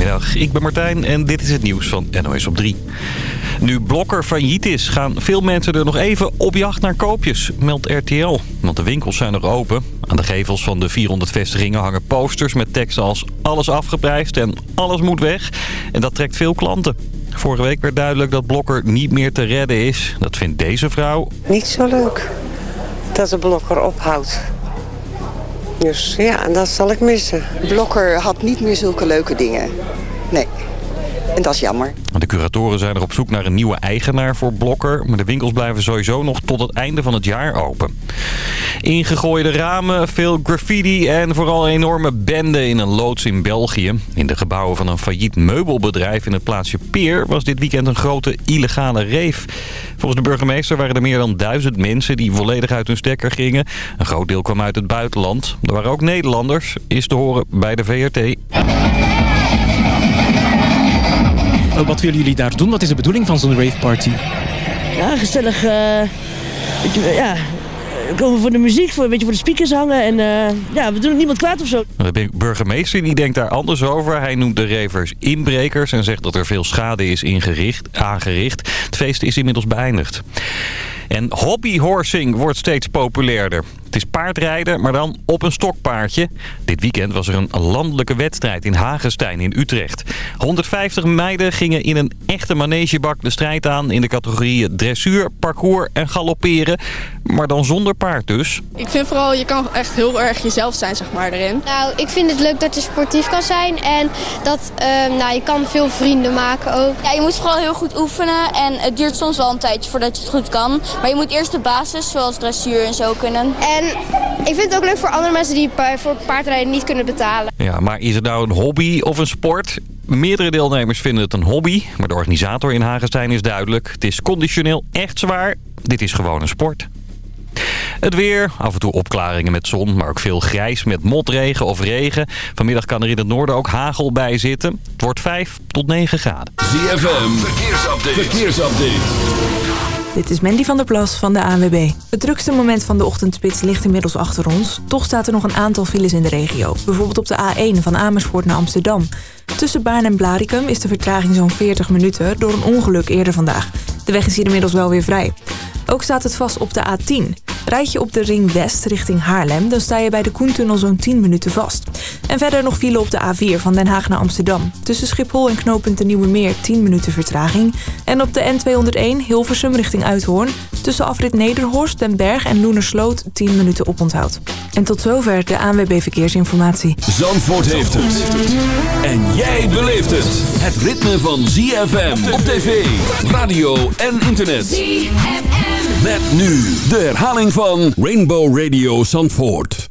Goedemiddag, ik ben Martijn en dit is het nieuws van NOS op 3. Nu Blokker failliet is, gaan veel mensen er nog even op jacht naar koopjes, meldt RTL. Want de winkels zijn nog open. Aan de gevels van de 400 vestigingen hangen posters met teksten als alles afgeprijsd en alles moet weg. En dat trekt veel klanten. Vorige week werd duidelijk dat Blokker niet meer te redden is. Dat vindt deze vrouw. Niet zo leuk dat de Blokker ophoudt. Dus ja, dat zal ik missen. Blokker had niet meer zulke leuke dingen. Nee. En dat is jammer. De curatoren zijn er op zoek naar een nieuwe eigenaar voor Blokker. Maar de winkels blijven sowieso nog tot het einde van het jaar open. Ingegooide ramen, veel graffiti en vooral enorme bende in een loods in België. In de gebouwen van een failliet meubelbedrijf in het plaatsje Peer was dit weekend een grote illegale reef. Volgens de burgemeester waren er meer dan duizend mensen die volledig uit hun stekker gingen. Een groot deel kwam uit het buitenland. Er waren ook Nederlanders, is te horen bij de VRT. Wat willen jullie daar doen? Wat is de bedoeling van zo'n raveparty? Ja, gezellig. eh, beetje, ja, we komen voor de muziek, voor een beetje voor de speakers hangen. En eh, ja, we doen niemand kwaad of zo. De burgemeester die denkt daar anders over. Hij noemt de ravers inbrekers en zegt dat er veel schade is ingericht, aangericht. Het feest is inmiddels beëindigd. En hobbyhorsing wordt steeds populairder. Het is paardrijden, maar dan op een stokpaardje. Dit weekend was er een landelijke wedstrijd in Hagestein in Utrecht. 150 meiden gingen in een echte manegebak de strijd aan... in de categorieën dressuur, parcours en galopperen. Maar dan zonder paard dus. Ik vind vooral, je kan echt heel erg jezelf zijn, zeg maar, erin. Nou, ik vind het leuk dat je sportief kan zijn en dat ehm, nou, je kan veel vrienden maken ook. Ja, je moet vooral heel goed oefenen en het duurt soms wel een tijdje voordat je het goed kan. Maar je moet eerst de basis, zoals dressuur en zo kunnen. En ik vind het ook leuk voor andere mensen die voor paardrijden niet kunnen betalen. Ja, maar is het nou een hobby of een sport? Meerdere deelnemers vinden het een hobby, maar de organisator in Hagestein is duidelijk. Het is conditioneel echt zwaar. Dit is gewoon een sport. Het weer, af en toe opklaringen met zon, maar ook veel grijs met motregen of regen. Vanmiddag kan er in het noorden ook hagel bij zitten. Het wordt 5 tot 9 graden. ZFM, verkeersupdate. verkeersupdate. Dit is Mandy van der Plas van de ANWB. Het drukste moment van de ochtendspits ligt inmiddels achter ons. Toch staat er nog een aantal files in de regio. Bijvoorbeeld op de A1 van Amersfoort naar Amsterdam. Tussen Baarn en Blaricum is de vertraging zo'n 40 minuten... door een ongeluk eerder vandaag. De weg is hier inmiddels wel weer vrij. Ook staat het vast op de A10. Rijd je op de Ring West richting Haarlem... dan sta je bij de Koentunnel zo'n 10 minuten vast. En verder nog file op de A4 van Den Haag naar Amsterdam. Tussen Schiphol en knooppunt de Nieuwe Meer 10 minuten vertraging. En op de N201 Hilversum richting Uithoorn... tussen afrit Nederhorst, Den Berg en Loenersloot 10 minuten oponthoud. En tot zover de ANWB Verkeersinformatie. Zandvoort heeft het. En jij beleeft het. Het ritme van ZFM op tv, radio en internet. ZFM. Met nu de herhaling van Rainbow Radio Zandvoort.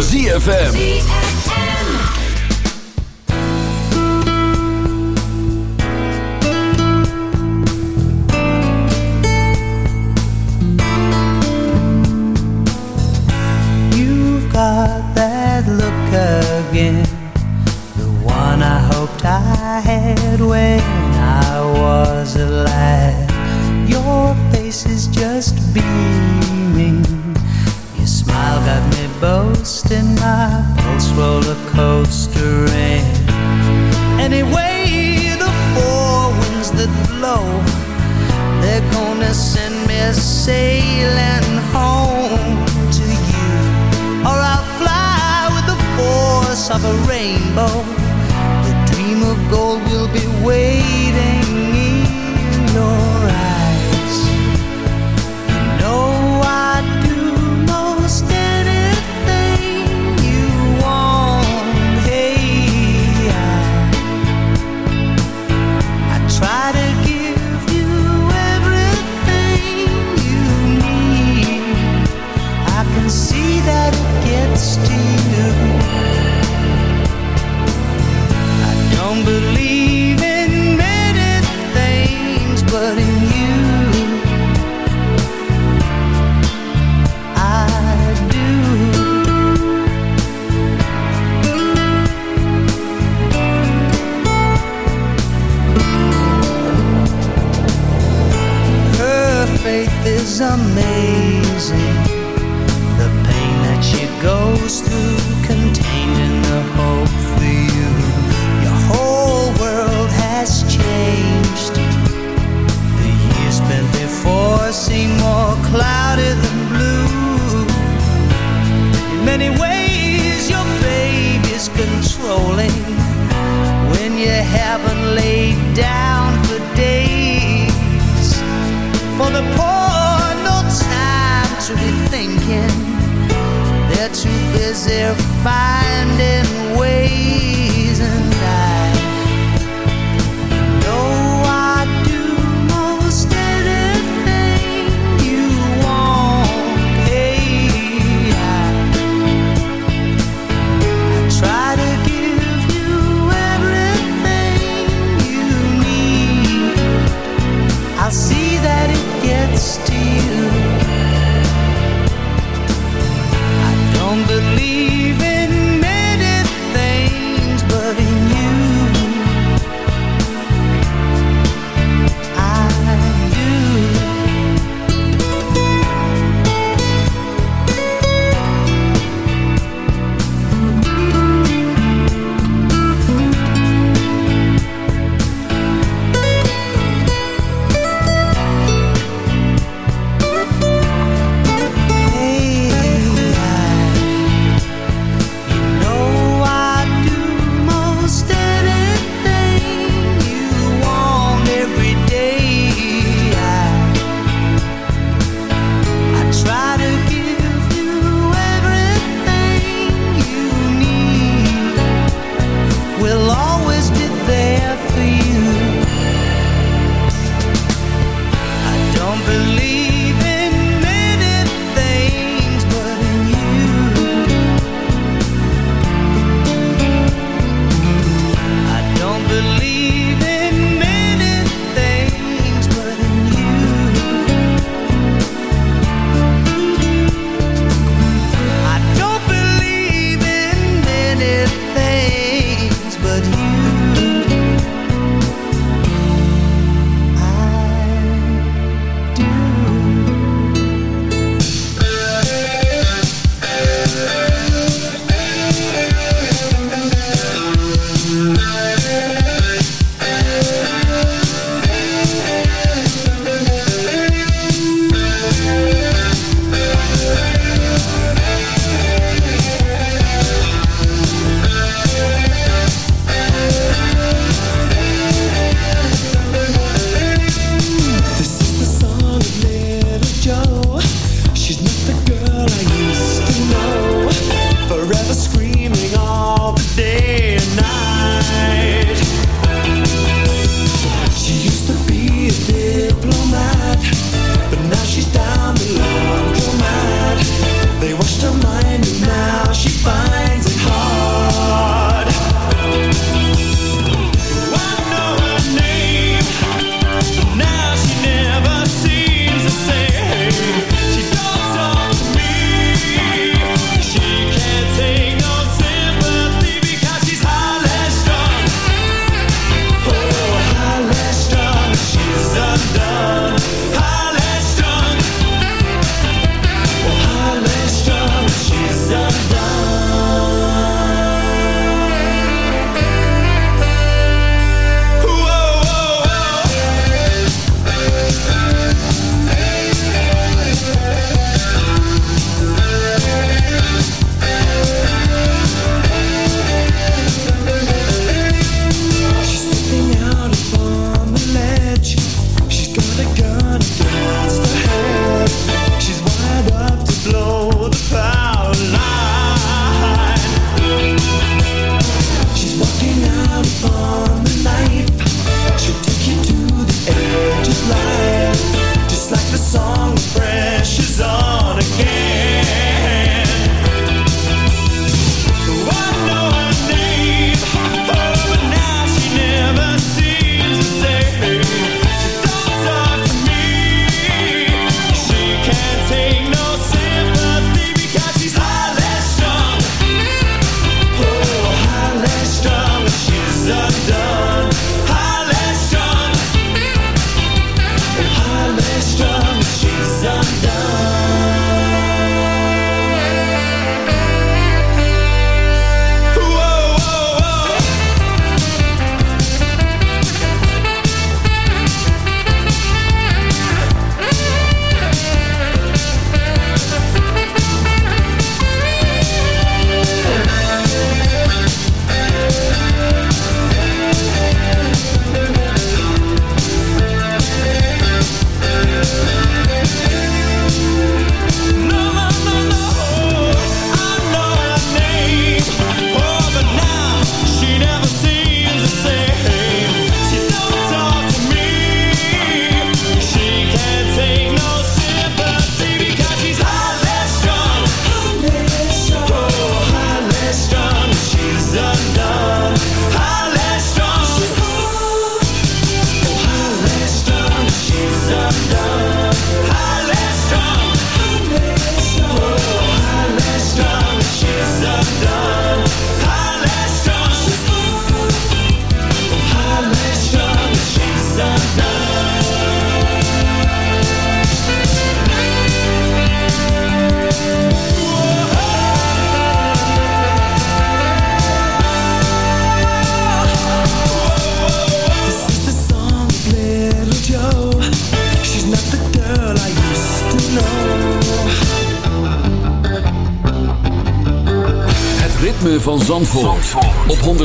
ZFM.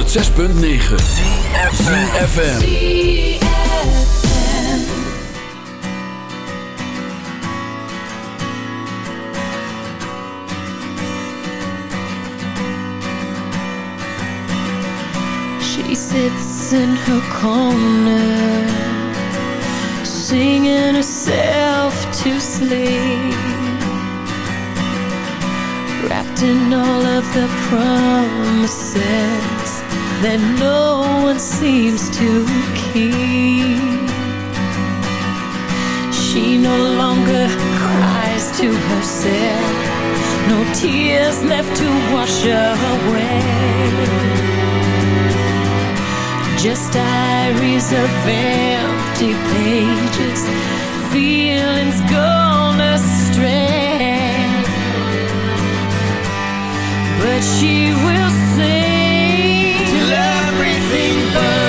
106.9 FM. that no one seems to keep. She no longer cries to herself, no tears left to wash away. Just diaries of empty pages, feelings gone astray. But she will say love.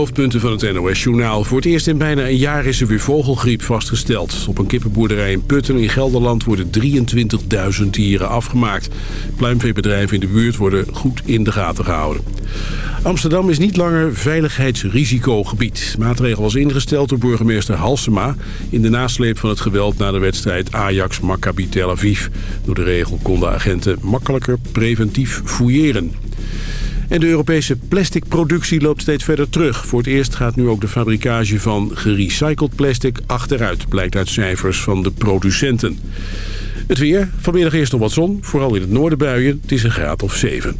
Hoofdpunten van het NOS-journaal. Voor het eerst in bijna een jaar is er weer vogelgriep vastgesteld. Op een kippenboerderij in Putten in Gelderland worden 23.000 dieren afgemaakt. Pluimveebedrijven in de buurt worden goed in de gaten gehouden. Amsterdam is niet langer veiligheidsrisicogebied. Maatregel was ingesteld door burgemeester Halsema... in de nasleep van het geweld na de wedstrijd Ajax-Maccabi Tel Aviv. Door de regel konden agenten makkelijker preventief fouilleren. En de Europese plasticproductie loopt steeds verder terug. Voor het eerst gaat nu ook de fabricage van gerecycled plastic achteruit... blijkt uit cijfers van de producenten. Het weer, vanmiddag eerst nog wat zon, vooral in het noorden buien. Het is een graad of 7.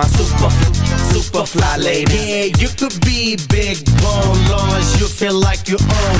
My super, super fly lady. Yeah, you could be big bone, long as you feel like you own.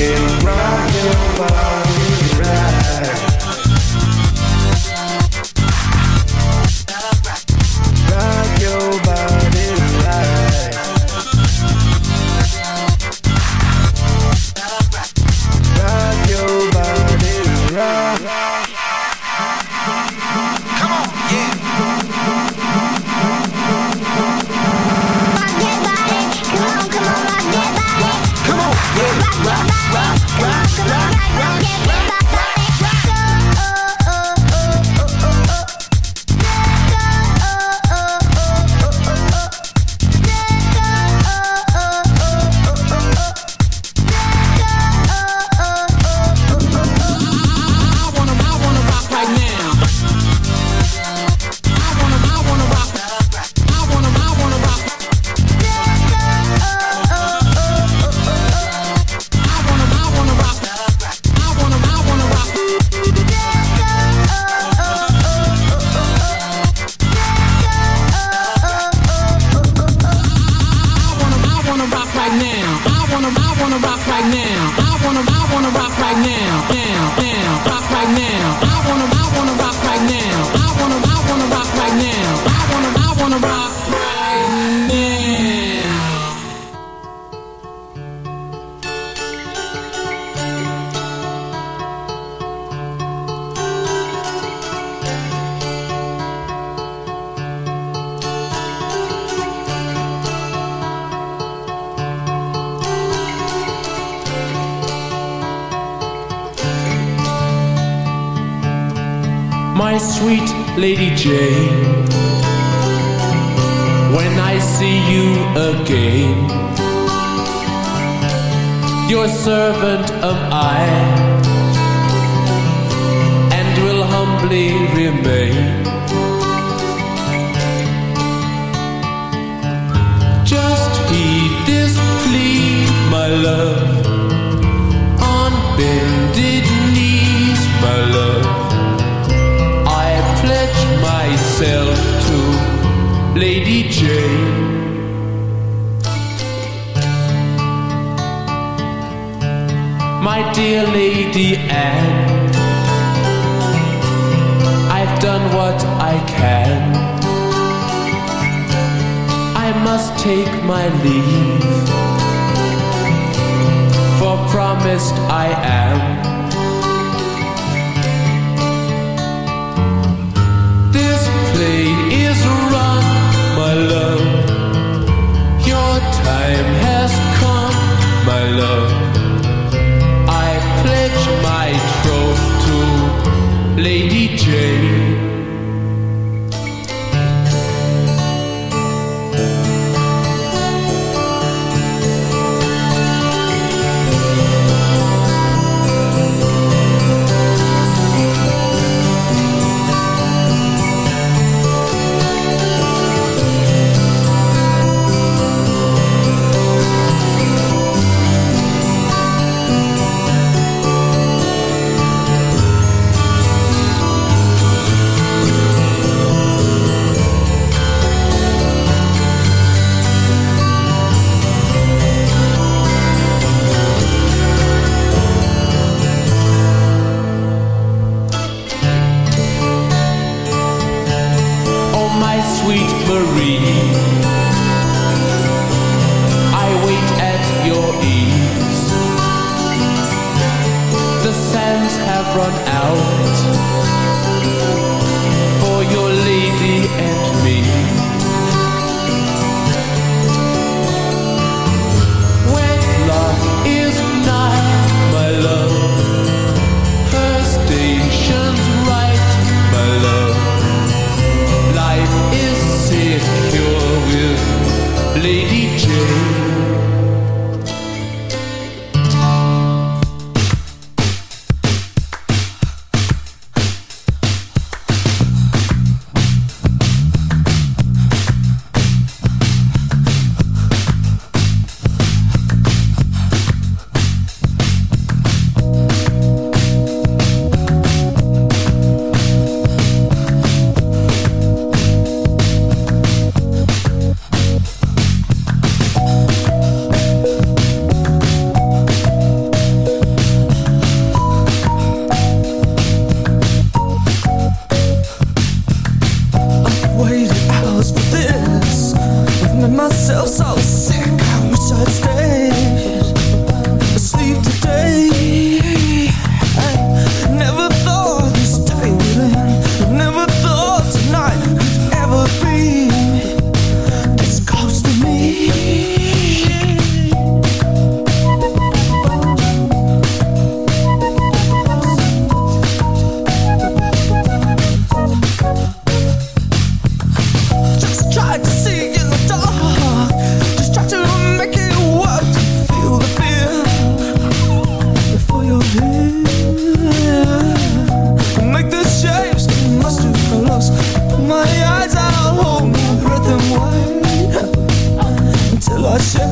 rockin', rockin', rockin'. my love. On bended knees, my love. I pledge myself to Lady Jane. My dear Lady Anne, I've done what I can must take my leave. For promised I am. This play is run, my love. Your time has come, my love. I pledge my troth to Lady Jane. for your lady and me. 那些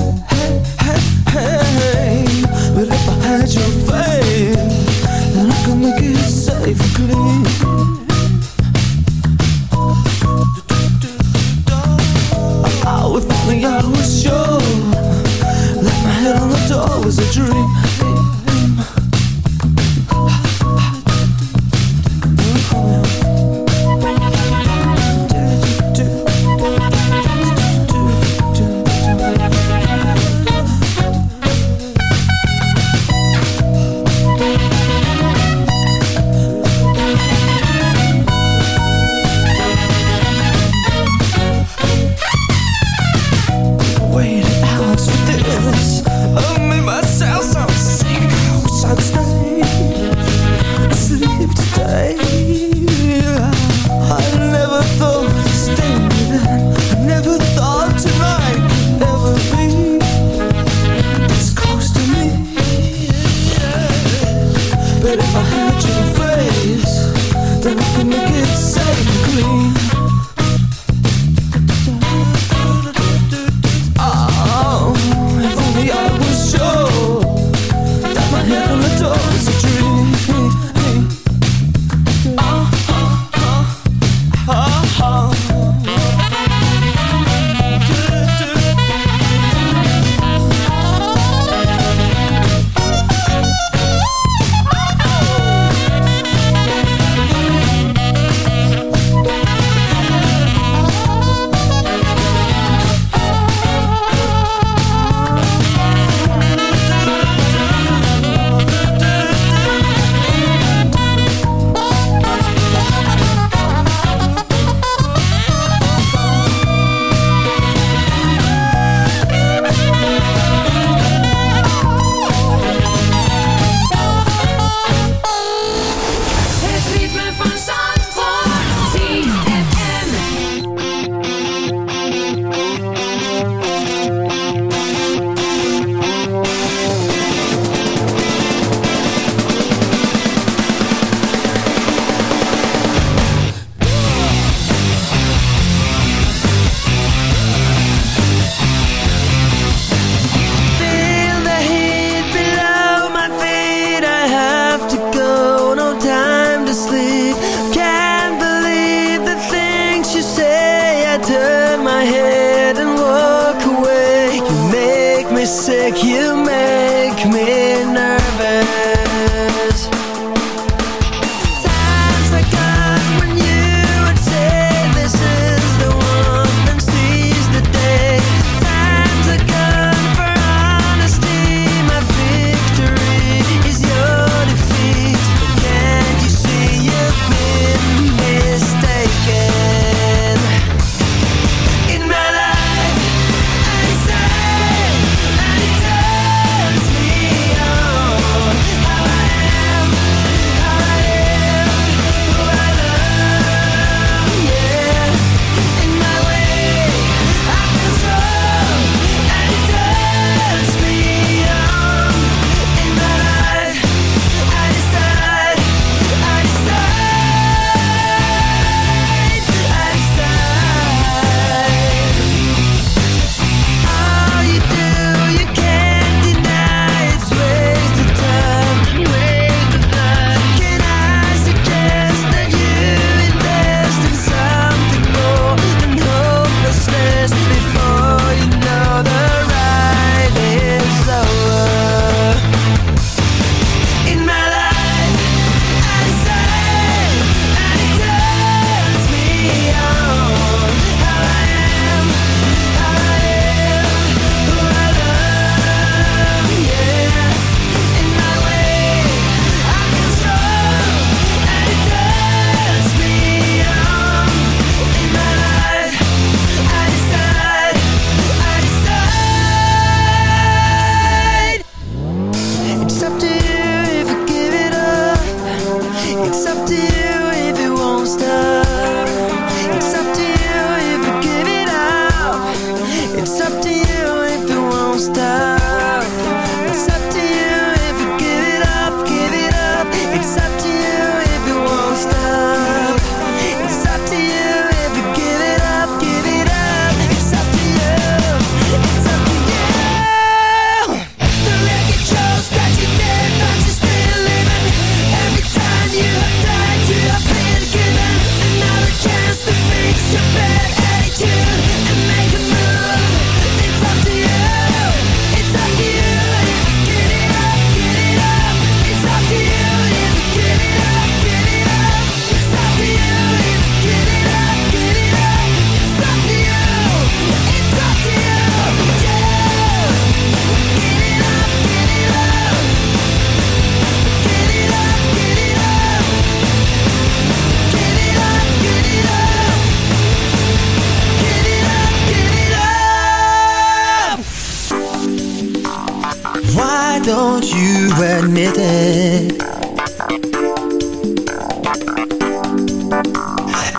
you?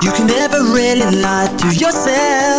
You can never really lie to yourself.